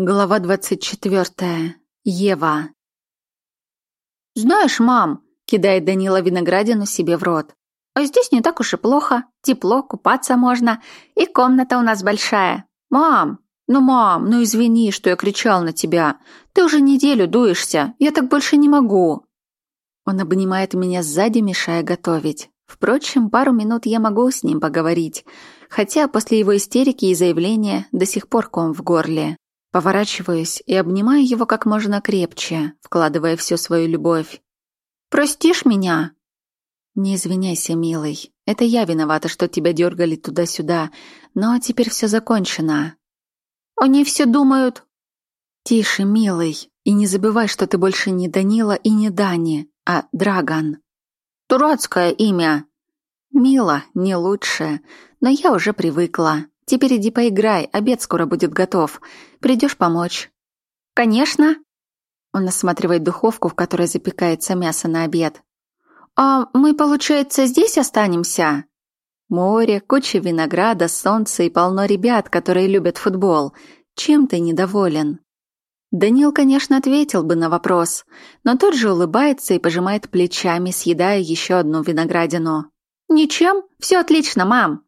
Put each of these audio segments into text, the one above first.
Глава двадцать четвертая. Ева. «Знаешь, мам», — кидает Данила виноградину себе в рот, «а здесь не так уж и плохо. Тепло, купаться можно. И комната у нас большая. Мам, ну, мам, ну извини, что я кричал на тебя. Ты уже неделю дуешься. Я так больше не могу». Он обнимает меня сзади, мешая готовить. Впрочем, пару минут я могу с ним поговорить, хотя после его истерики и заявления до сих пор ком в горле. Поворачиваюсь и обнимаю его как можно крепче, вкладывая всю свою любовь. «Простишь меня?» «Не извиняйся, милый. Это я виновата, что тебя дергали туда-сюда. Но теперь все закончено». «Они все думают...» «Тише, милый. И не забывай, что ты больше не Данила и не Дани, а Драгон». «Дурацкое имя». «Мила, не лучше. Но я уже привыкла. Теперь иди поиграй, обед скоро будет готов. Придешь помочь?» «Конечно!» Он осматривает духовку, в которой запекается мясо на обед. «А мы, получается, здесь останемся?» Море, куча винограда, солнце и полно ребят, которые любят футбол. Чем ты недоволен? Данил, конечно, ответил бы на вопрос, но тот же улыбается и пожимает плечами, съедая еще одну виноградину. «Ничем? Все отлично, мам!»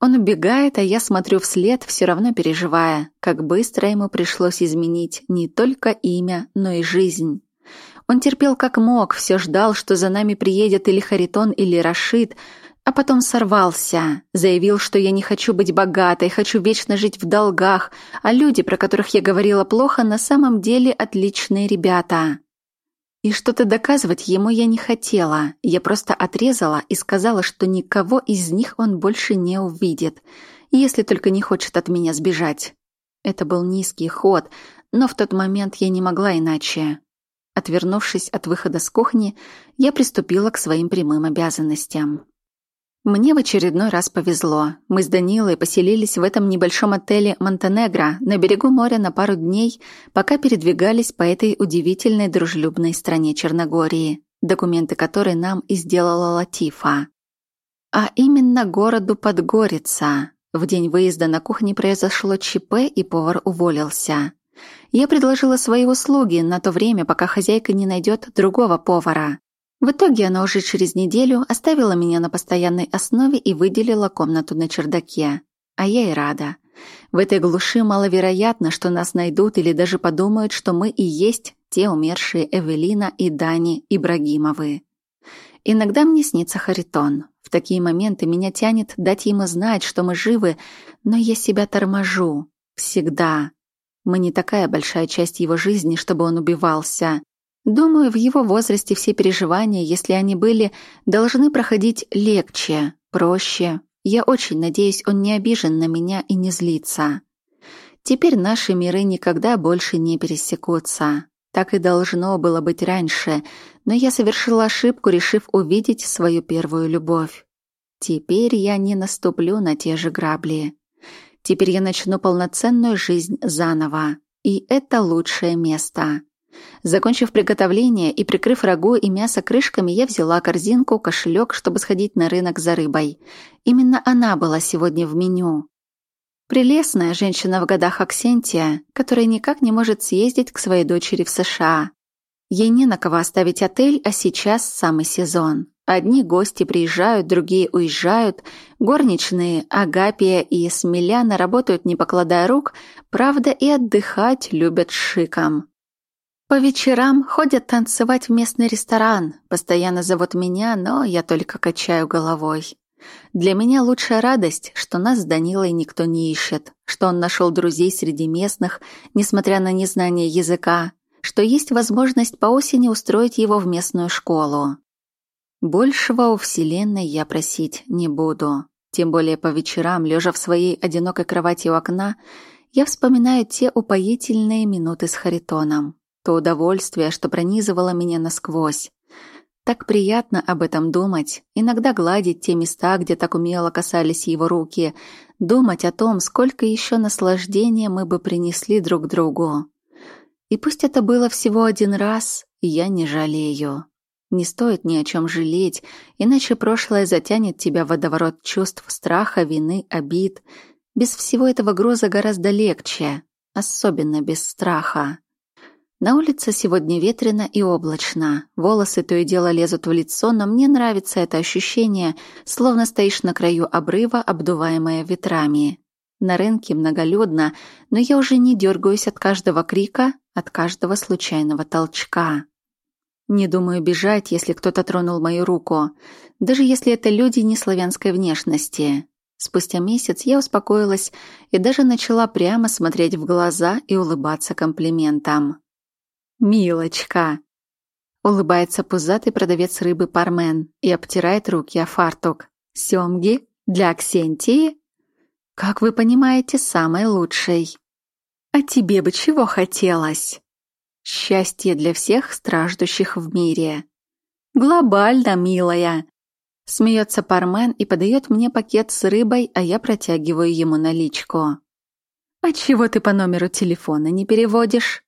Он убегает, а я смотрю вслед, все равно переживая, как быстро ему пришлось изменить не только имя, но и жизнь. Он терпел как мог, все ждал, что за нами приедет или Харитон, или Рашид, а потом сорвался, заявил, что я не хочу быть богатой, хочу вечно жить в долгах, а люди, про которых я говорила плохо, на самом деле отличные ребята. И что-то доказывать ему я не хотела. Я просто отрезала и сказала, что никого из них он больше не увидит, если только не хочет от меня сбежать. Это был низкий ход, но в тот момент я не могла иначе. Отвернувшись от выхода с кухни, я приступила к своим прямым обязанностям. Мне в очередной раз повезло. Мы с Данилой поселились в этом небольшом отеле «Монтенегро» на берегу моря на пару дней, пока передвигались по этой удивительной дружелюбной стране Черногории, документы которой нам и сделала Латифа. А именно городу Подгорица. В день выезда на кухне произошло ЧП, и повар уволился. Я предложила свои услуги на то время, пока хозяйка не найдет другого повара. В итоге она уже через неделю оставила меня на постоянной основе и выделила комнату на чердаке. А я и рада. В этой глуши маловероятно, что нас найдут или даже подумают, что мы и есть те умершие Эвелина и Дани Ибрагимовы. Иногда мне снится Харитон. В такие моменты меня тянет дать ему знать, что мы живы, но я себя торможу. Всегда. Мы не такая большая часть его жизни, чтобы он убивался. Думаю, в его возрасте все переживания, если они были, должны проходить легче, проще. Я очень надеюсь, он не обижен на меня и не злится. Теперь наши миры никогда больше не пересекутся. Так и должно было быть раньше, но я совершила ошибку, решив увидеть свою первую любовь. Теперь я не наступлю на те же грабли. Теперь я начну полноценную жизнь заново, и это лучшее место. Закончив приготовление и прикрыв рагу и мясо крышками, я взяла корзинку, кошелек, чтобы сходить на рынок за рыбой. Именно она была сегодня в меню. Прелестная женщина в годах Аксентия, которая никак не может съездить к своей дочери в США. Ей не на кого оставить отель, а сейчас самый сезон. Одни гости приезжают, другие уезжают. Горничные Агапия и Смеляна работают не покладая рук, правда и отдыхать любят шиком. По вечерам ходят танцевать в местный ресторан. Постоянно зовут меня, но я только качаю головой. Для меня лучшая радость, что нас с Данилой никто не ищет, что он нашел друзей среди местных, несмотря на незнание языка, что есть возможность по осени устроить его в местную школу. Большего у Вселенной я просить не буду. Тем более по вечерам, лежа в своей одинокой кровати у окна, я вспоминаю те упоительные минуты с Харитоном то удовольствие, что пронизывало меня насквозь. Так приятно об этом думать, иногда гладить те места, где так умело касались его руки, думать о том, сколько еще наслаждения мы бы принесли друг другу. И пусть это было всего один раз, я не жалею. Не стоит ни о чем жалеть, иначе прошлое затянет тебя в водоворот чувств страха, вины, обид. Без всего этого груза гораздо легче. особенно без страха. На улице сегодня ветрено и облачно. Волосы то и дело лезут в лицо, но мне нравится это ощущение, словно стоишь на краю обрыва, обдуваемое ветрами. На рынке многолюдно, но я уже не дергаюсь от каждого крика, от каждого случайного толчка. Не думаю бежать, если кто-то тронул мою руку, даже если это люди не славянской внешности. Спустя месяц я успокоилась и даже начала прямо смотреть в глаза и улыбаться комплиментам. «Милочка!» Улыбается пузатый продавец рыбы Пармен и обтирает руки о фартук. «Семги? Для Аксентии?» «Как вы понимаете, самой лучшей». «А тебе бы чего хотелось?» «Счастье для всех страждущих в мире». «Глобально, милая!» Смеется Пармен и подает мне пакет с рыбой, а я протягиваю ему наличку. «А чего ты по номеру телефона не переводишь?»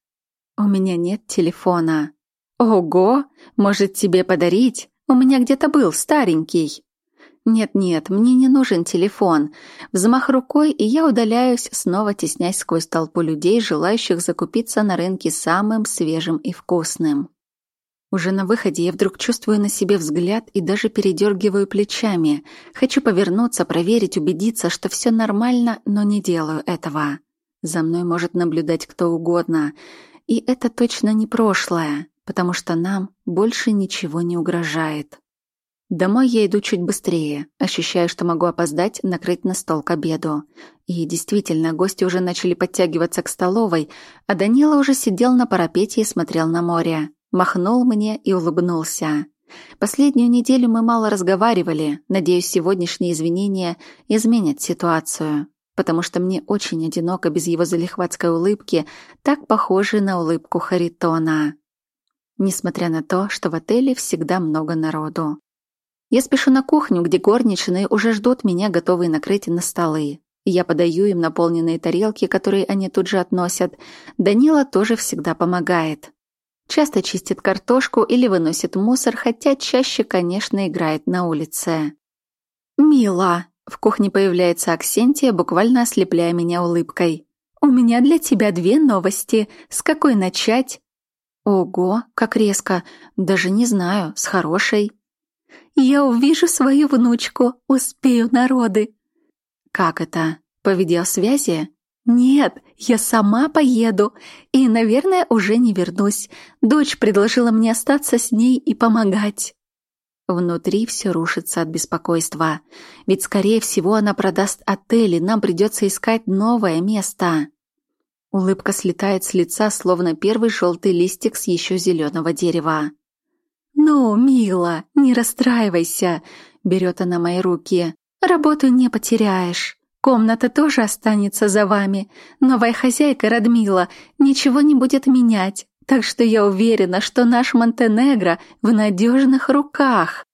У меня нет телефона. Ого, может тебе подарить? У меня где-то был старенький. Нет-нет, мне не нужен телефон. Взмах рукой, и я удаляюсь, снова теснясь сквозь толпу людей, желающих закупиться на рынке самым свежим и вкусным. Уже на выходе я вдруг чувствую на себе взгляд и даже передергиваю плечами. Хочу повернуться, проверить, убедиться, что все нормально, но не делаю этого. За мной может наблюдать кто угодно. И это точно не прошлое, потому что нам больше ничего не угрожает. Домой я иду чуть быстрее, ощущаю, что могу опоздать накрыть на стол к обеду. И действительно, гости уже начали подтягиваться к столовой, а Данила уже сидел на парапете и смотрел на море. Махнул мне и улыбнулся. Последнюю неделю мы мало разговаривали, надеюсь, сегодняшние извинения изменят ситуацию потому что мне очень одиноко без его залихватской улыбки, так похожей на улыбку Харитона. Несмотря на то, что в отеле всегда много народу. Я спешу на кухню, где горничные уже ждут меня, готовые накрыть на столы. Я подаю им наполненные тарелки, которые они тут же относят. Данила тоже всегда помогает. Часто чистит картошку или выносит мусор, хотя чаще, конечно, играет на улице. «Мила!» В кухне появляется Аксентия, буквально ослепляя меня улыбкой. «У меня для тебя две новости. С какой начать?» «Ого, как резко. Даже не знаю, с хорошей». «Я увижу свою внучку. Успею народы». «Как это? По видеосвязи?» «Нет, я сама поеду. И, наверное, уже не вернусь. Дочь предложила мне остаться с ней и помогать». Внутри все рушится от беспокойства. Ведь, скорее всего, она продаст отель, и нам придется искать новое место. Улыбка слетает с лица, словно первый желтый листик с еще зеленого дерева. «Ну, мила, не расстраивайся», — берет она мои руки. «Работу не потеряешь. Комната тоже останется за вами. Новая хозяйка Радмила ничего не будет менять. Так что я уверена, что наш Монтенегро в надежных руках.